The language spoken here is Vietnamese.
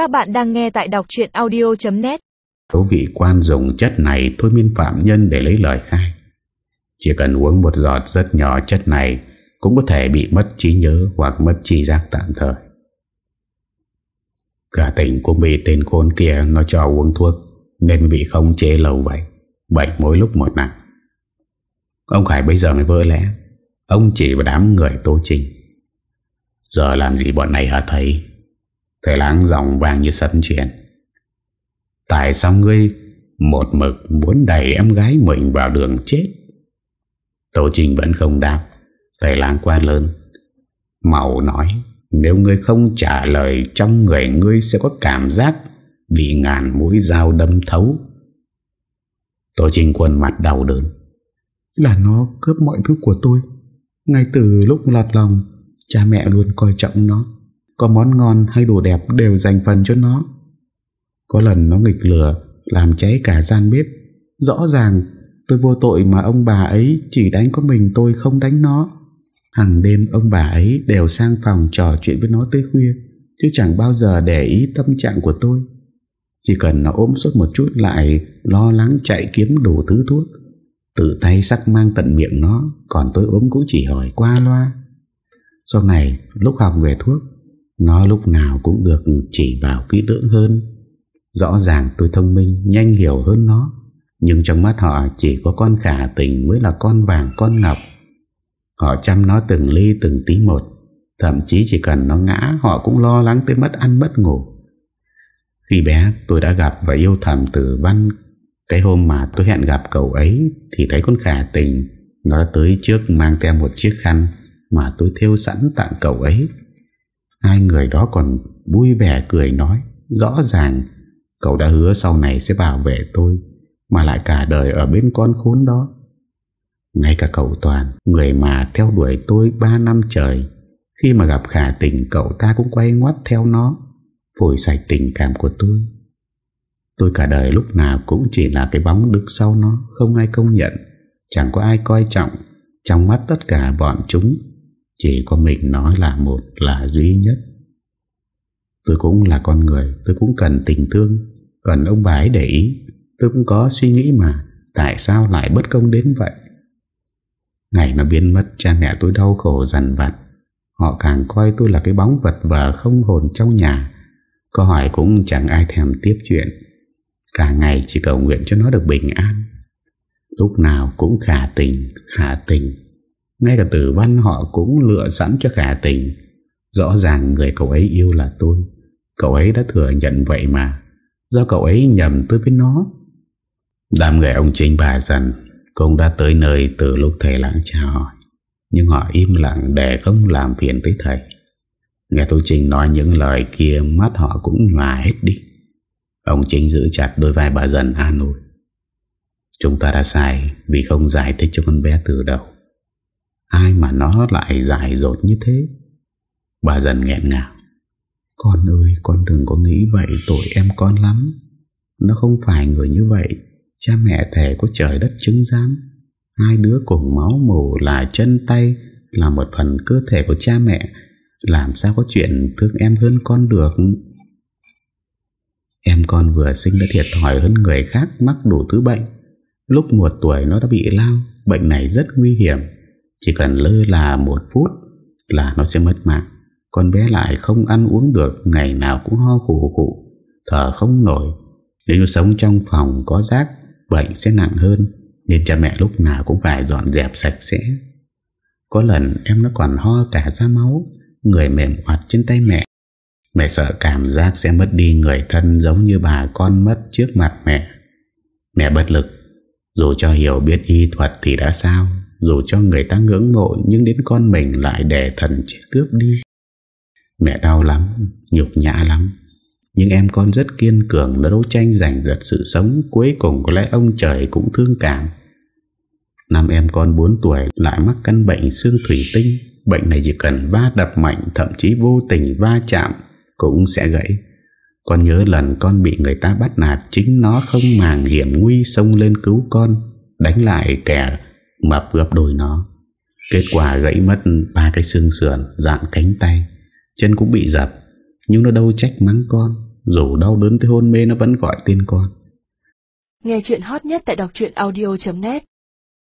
Các bạn đang nghe tại đọc chuyện audio.net Thú vị quan dùng chất này, thôi miên phạm nhân để lấy lời khai. Chỉ cần uống một giọt rất nhỏ chất này, cũng có thể bị mất trí nhớ hoặc mất trí giác tạm thời. Cả tỉnh cũng bị tên khôn kia nó cho uống thuốc, nên bị không chế lâu vậy. Bệnh mỗi lúc một nặng. Ông Khải bây giờ mới vỡ lẽ. Ông chỉ vào đám người tố trình. Giờ làm gì bọn này hả thầy? Thầy láng giọng vàng như sấm chuyện. Tại sao ngươi một mực muốn đẩy em gái mình vào đường chết? tổ Trình vẫn không đáp. Thầy láng quá lớn. Màu nói, nếu ngươi không trả lời trong người ngươi sẽ có cảm giác bị ngàn mũi dao đâm thấu. tổ Trình quân mặt đau đớn. Là nó cướp mọi thứ của tôi. Ngay từ lúc lọt lòng, cha mẹ luôn coi trọng nó. Có món ngon hay đồ đẹp đều dành phần cho nó. Có lần nó nghịch lửa, làm cháy cả gian bếp. Rõ ràng tôi vô tội mà ông bà ấy chỉ đánh có mình tôi không đánh nó. Hằng đêm ông bà ấy đều sang phòng trò chuyện với nó tới khuya, chứ chẳng bao giờ để ý tâm trạng của tôi. Chỉ cần nó ốm suốt một chút lại lo lắng chạy kiếm đủ thứ thuốc. Tự tay sắc mang tận miệng nó, còn tôi ốm cũng chỉ hỏi qua loa. Sau này, lúc học về thuốc, nó lúc nào cũng được chỉ bảo kỹ lưỡng hơn. Rõ ràng tôi thông minh, nhanh hiểu hơn nó. Nhưng trong mắt họ chỉ có con khả tình mới là con vàng con ngọc. Họ chăm nó từng ly từng tí một. Thậm chí chỉ cần nó ngã họ cũng lo lắng tới mất ăn mất ngủ. Khi bé tôi đã gặp và yêu thầm tử văn Cái hôm mà tôi hẹn gặp cậu ấy Thì thấy con khả tình Nó đã tới trước mang theo một chiếc khăn Mà tôi theo sẵn tặng cậu ấy Hai người đó còn vui vẻ cười nói, Rõ ràng, Cậu đã hứa sau này sẽ bảo vệ tôi, Mà lại cả đời ở bên con khốn đó. Ngay cả cậu Toàn, Người mà theo đuổi tôi 3 năm trời, Khi mà gặp khả tình Cậu ta cũng quay ngoắt theo nó Phổi sạch tình cảm của tôi. Tôi cả đời lúc nào cũng chỉ là cái bóng đứng sau nó, Không ai công nhận, Chẳng có ai coi trọng, Trong mắt tất cả bọn chúng chỉ có mình nói là một là duy nhất. Tôi cũng là con người, Tôi cũng cần tình thương, Cần ông bà ấy để ý. Tôi cũng có suy nghĩ mà, Tại sao lại bất công đến vậy? Ngày nó biến mất, Cha mẹ tôi đau khổ dằn vặt. Họ càng coi tôi là cái bóng vật vờ không hồn trong nhà. Có hỏi cũng chẳng ai thèm tiếp chuyện. Cả ngày chỉ cầu nguyện cho nó được bình an. Lúc nào cũng khả tình Khả tình. Ngay cả tử văn họ cũng lựa sẵn cho khả tình. Rõ ràng người cậu ấy yêu là tôi. Cậu ấy đã thừa nhận vậy mà. Do cậu ấy nhầm tôi với nó. Đám người ông chính bà dần Cũng đã tới nơi từ lúc thầy lãng chào hỏi. Nhưng họ im lặng để không làm phiền tới thầy. Nghe tôi Trình nói những lời kia, Mắt họ cũng nhòa hết đi. Ông Chính giữ chặt đôi vai bà dần an ủi. Chúng ta đã sai Vì không giải thích cho con bé từ đầu. Ai mà nó lại dài dột như thế? Bà dần nghẹn ngào. Con ơi, con đừng có nghĩ vậy, Tội em con lắm. Nó không phải người như vậy. Cha mẹ thề có trời đất chứng giám. Hai đứa cùng máu mù là chân tay, Là một phần cơ thể của cha mẹ. Làm sao có chuyện thương em hơn con được? Em con vừa sinh đã thiệt thòi hơn người khác mắc đủ thứ bệnh. Lúc một tuổi nó đã bị lao, Bệnh này rất nguy hiểm. Chỉ cần lơ là một phút Là nó sẽ mất mạng. Con bé lại không ăn uống được Ngày nào cũng ho khủ khủ Thở không nổi. Nếu sống trong phòng có rác Bệnh sẽ nặng hơn Nên cha mẹ lúc nào cũng phải dọn dẹp sạch sẽ. Có lần em nó còn ho cả ra máu Người mềm hoạt trên tay mẹ. Mẹ sợ cảm giác sẽ mất đi người thân giống như bà con mất trước mặt mẹ. Mẹ bất lực, dù cho hiểu biết y thuật thì đã sao, dù cho người ta ngưỡng mộ nhưng đến con mình lại để thần chết cướp đi. Mẹ đau lắm, nhục nhã lắm. Nhưng em con rất kiên cường đấu tranh giành giật sự sống Cuối cùng có lẽ ông trời cũng thương cảm Năm em con 4 tuổi lại mắc căn bệnh xương thủy tinh Bệnh này chỉ cần va đập mạnh Thậm chí vô tình va chạm cũng sẽ gãy. Con nhớ lần con bị người ta bắt nạt Chính nó không màng hiểm nguy Xông lên cứu con Đánh lại kẻ mập gấp đôi nó. Kết quả gãy mất ba cái xương sườn, Dạn cánh tay, Chân cũng bị dập. Nhưng nó đâu trách mắng con, Dù đau đớn tới hôn mê nó vẫn gọi tên con. Nghe chuyện hot nhất tại đọc audio.net